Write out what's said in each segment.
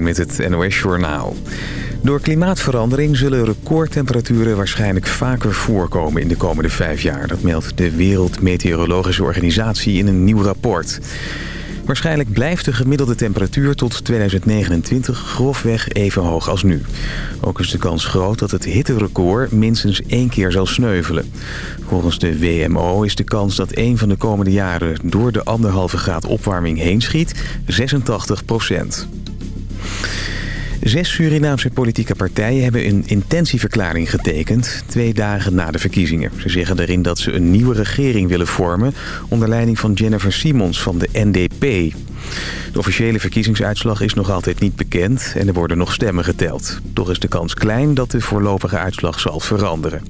Met het NOS Journaal. Door klimaatverandering zullen recordtemperaturen waarschijnlijk vaker voorkomen in de komende vijf jaar. Dat meldt de Wereldmeteorologische Organisatie in een nieuw rapport. Waarschijnlijk blijft de gemiddelde temperatuur tot 2029 grofweg even hoog als nu. Ook is de kans groot dat het hitterecord minstens één keer zal sneuvelen. Volgens de WMO is de kans dat een van de komende jaren door de anderhalve graad opwarming heen schiet 86 procent. Zes Surinaamse politieke partijen hebben een intentieverklaring getekend... twee dagen na de verkiezingen. Ze zeggen daarin dat ze een nieuwe regering willen vormen... onder leiding van Jennifer Simons van de NDP. De officiële verkiezingsuitslag is nog altijd niet bekend... en er worden nog stemmen geteld. Toch is de kans klein dat de voorlopige uitslag zal veranderen.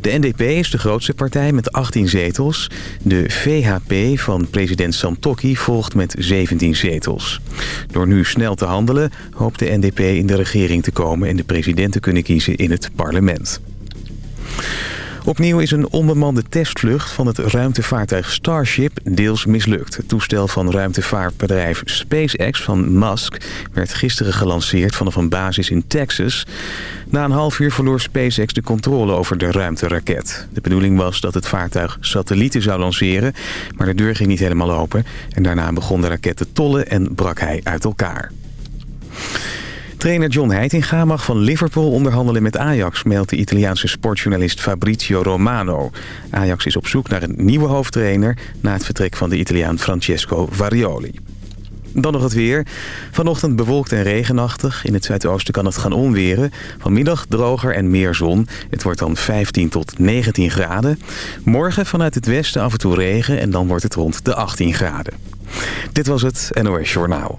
De NDP is de grootste partij met 18 zetels. De VHP van president Santokki volgt met 17 zetels. Door nu snel te handelen hoopt de NDP in de regering te komen... en de president te kunnen kiezen in het parlement. Opnieuw is een onbemande testvlucht van het ruimtevaartuig Starship deels mislukt. Het toestel van ruimtevaartbedrijf SpaceX van Musk werd gisteren gelanceerd vanaf een basis in Texas. Na een half uur verloor SpaceX de controle over de ruimteraket. De bedoeling was dat het vaartuig satellieten zou lanceren, maar de deur ging niet helemaal open. En daarna begon de raket te tollen en brak hij uit elkaar. Trainer John Heitinga mag van Liverpool onderhandelen met Ajax... meldt de Italiaanse sportjournalist Fabrizio Romano. Ajax is op zoek naar een nieuwe hoofdtrainer... na het vertrek van de Italiaan Francesco Varioli. Dan nog het weer. Vanochtend bewolkt en regenachtig. In het zuidoosten kan het gaan onweren. Vanmiddag droger en meer zon. Het wordt dan 15 tot 19 graden. Morgen vanuit het westen af en toe regen en dan wordt het rond de 18 graden. Dit was het NOS Journaal.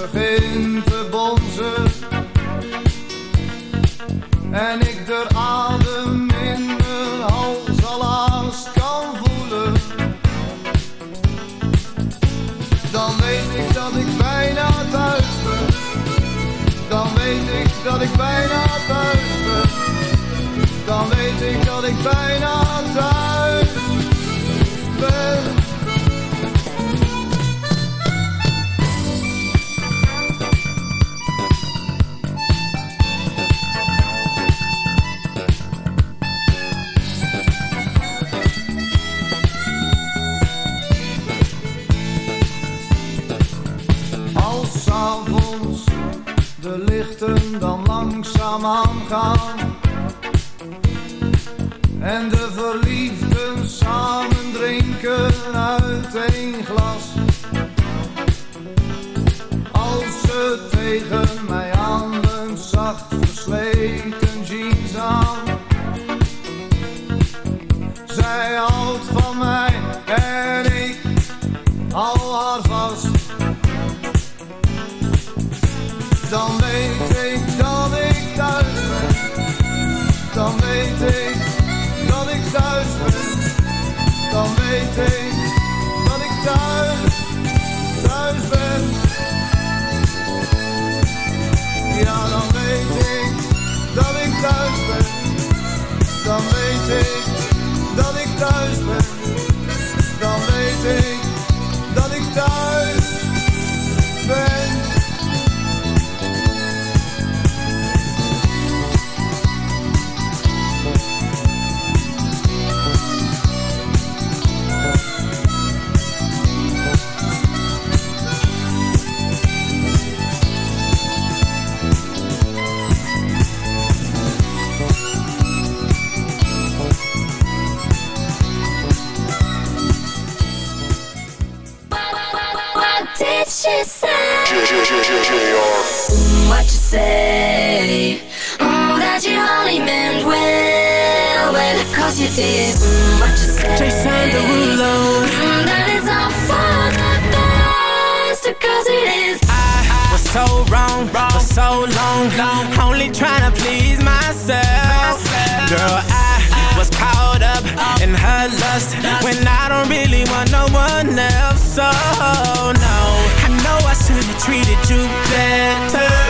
begint te bonzen. En ik de adem in mijn hals al kan voelen. Dan weet ik dat ik bijna thuis ben. Dan weet ik dat ik bijna thuis ben. Dan weet ik dat ik bijna omgaan what you said. For the best because it is. I, was so wrong, wrong for so long. Only please myself. Girl, I, was caught up, in her lust when I don't really want no one else. So no, I know I should have treated you better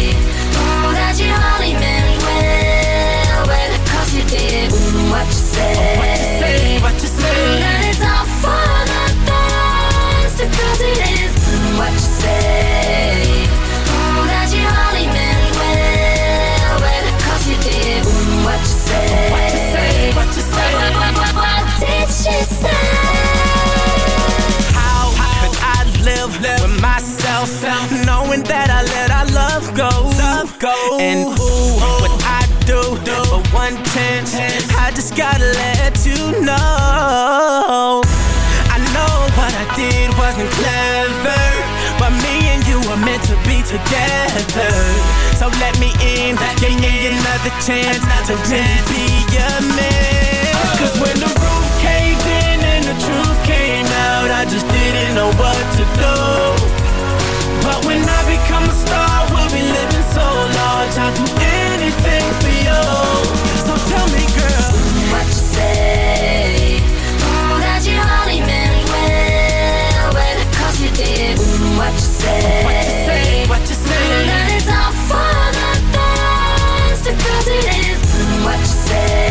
Myself, knowing that I let our love go? Love go. And ooh, what I do for one chance, I just gotta let you know. I know what I did wasn't clever, but me and you were meant to be together. So let me in, give me another chance to really be your man. Cause when the roof caved in and the truth came out, I just didn't know what to do. But when I become a star, living so large. I'll do anything for you. So tell me, girl, What you say? Oh, that you only meant well, well, cause you did. What you say? what you say, what you say? That it's all for the best, because it is. What you say?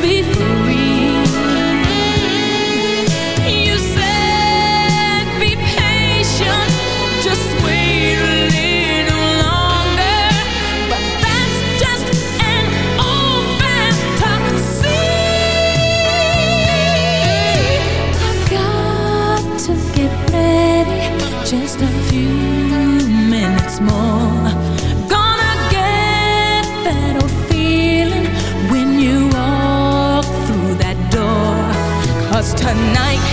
Be free. night.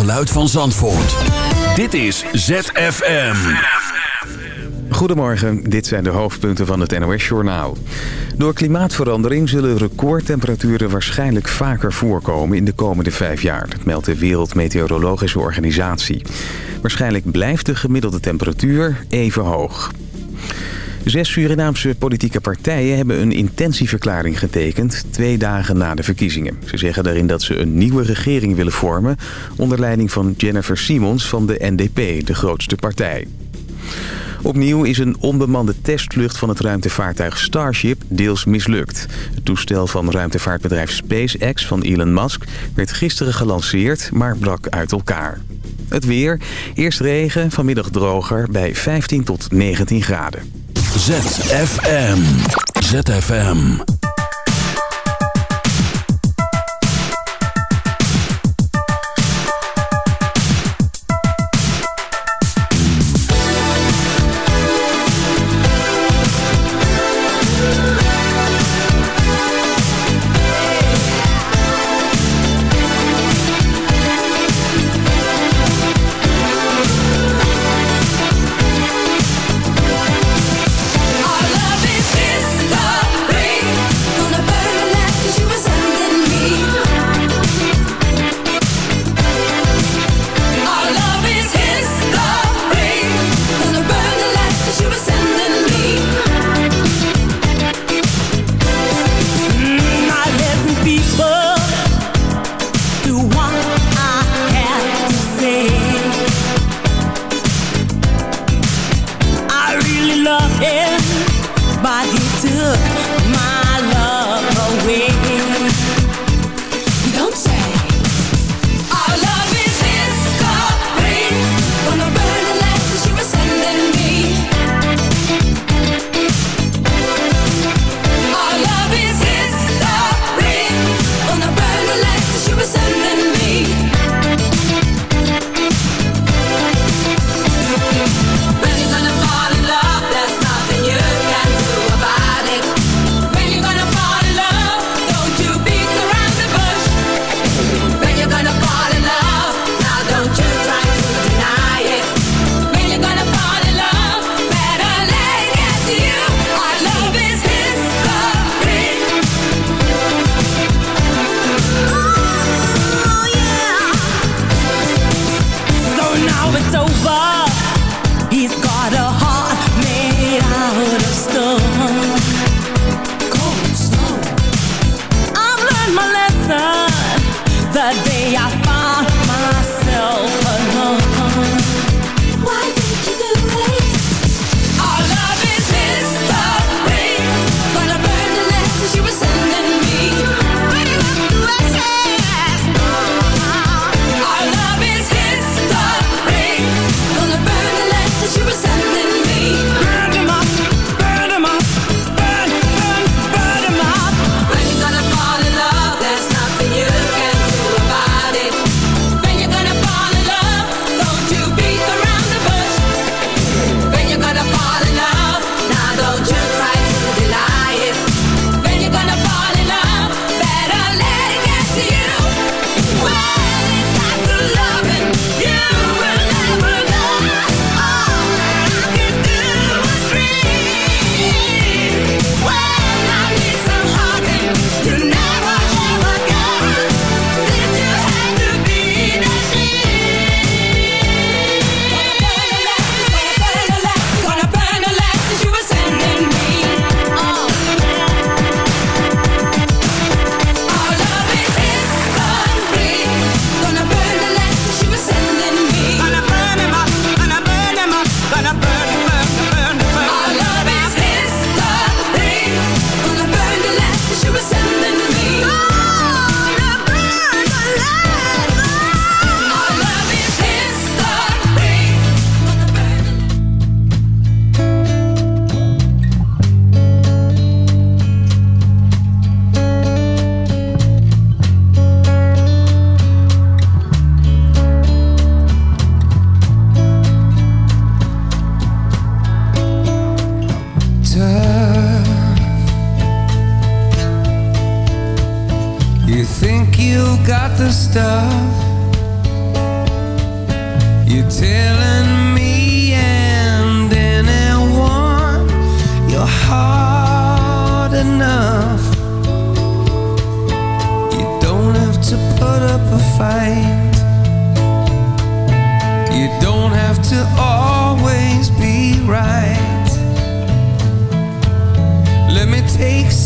Geluid van Zandvoort. Dit is ZFM. Goedemorgen, dit zijn de hoofdpunten van het NOS-journaal. Door klimaatverandering zullen recordtemperaturen waarschijnlijk vaker voorkomen in de komende vijf jaar. Dat meldt de Wereldmeteorologische Organisatie. Waarschijnlijk blijft de gemiddelde temperatuur even hoog. Zes Surinaamse politieke partijen hebben een intentieverklaring getekend... twee dagen na de verkiezingen. Ze zeggen daarin dat ze een nieuwe regering willen vormen... onder leiding van Jennifer Simons van de NDP, de grootste partij. Opnieuw is een onbemande testvlucht van het ruimtevaartuig Starship deels mislukt. Het toestel van ruimtevaartbedrijf SpaceX van Elon Musk werd gisteren gelanceerd, maar brak uit elkaar. Het weer, eerst regen, vanmiddag droger bij 15 tot 19 graden. ZFM. ZFM.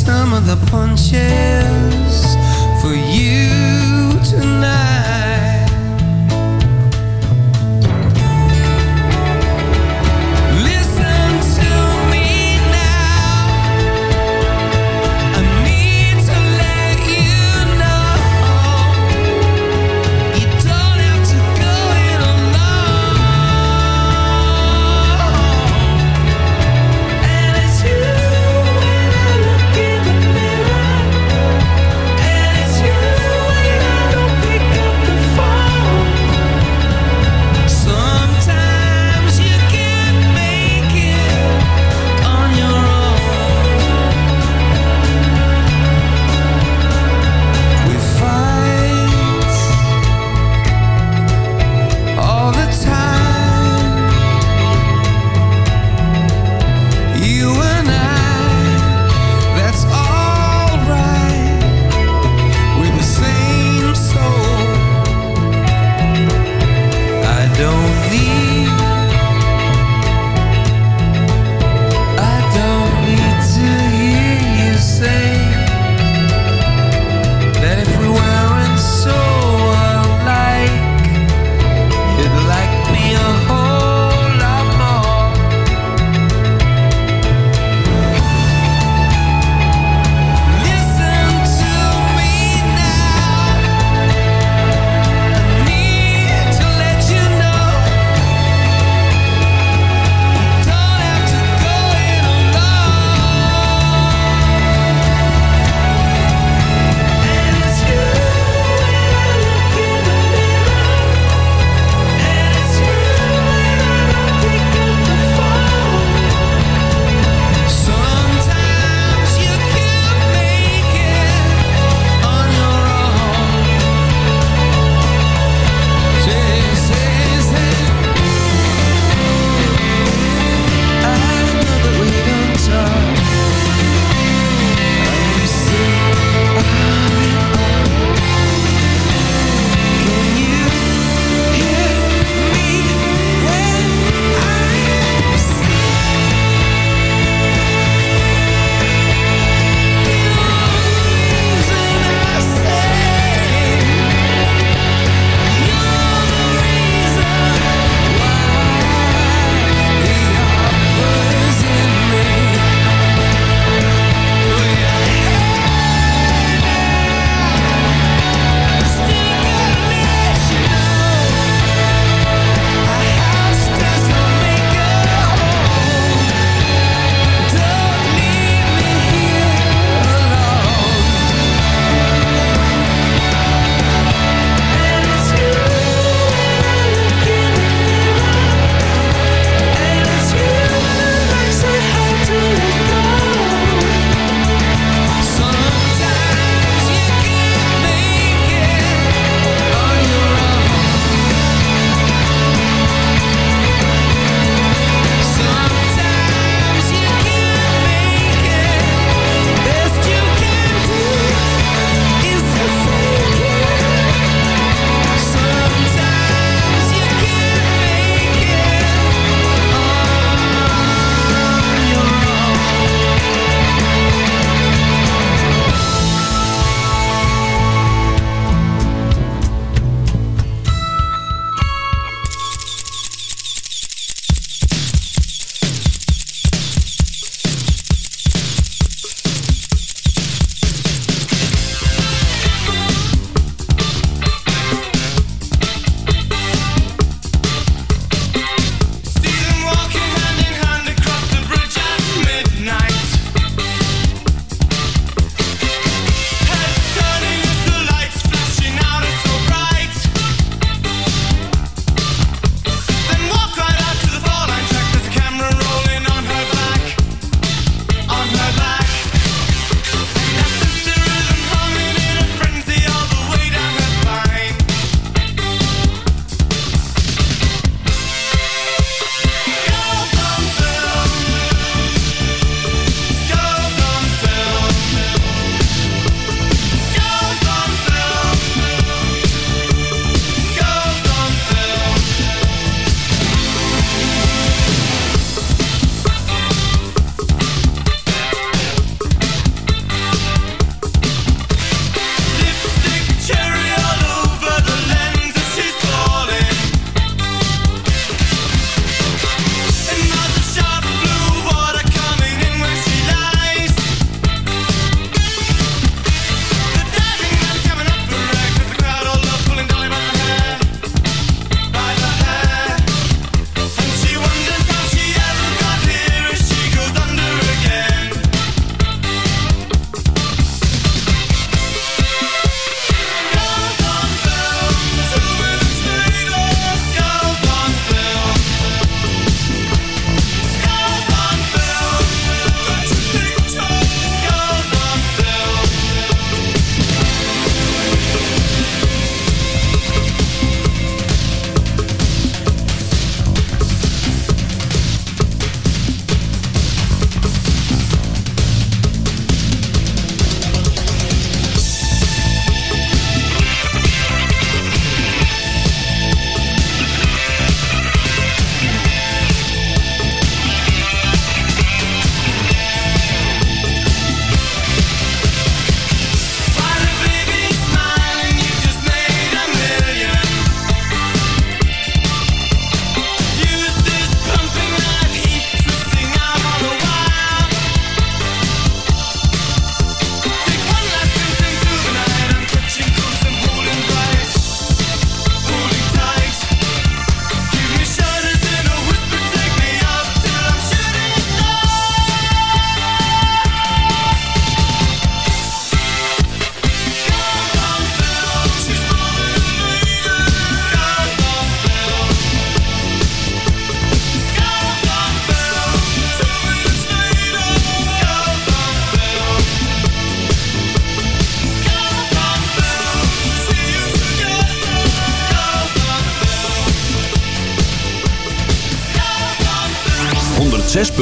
Some of the punches for you tonight.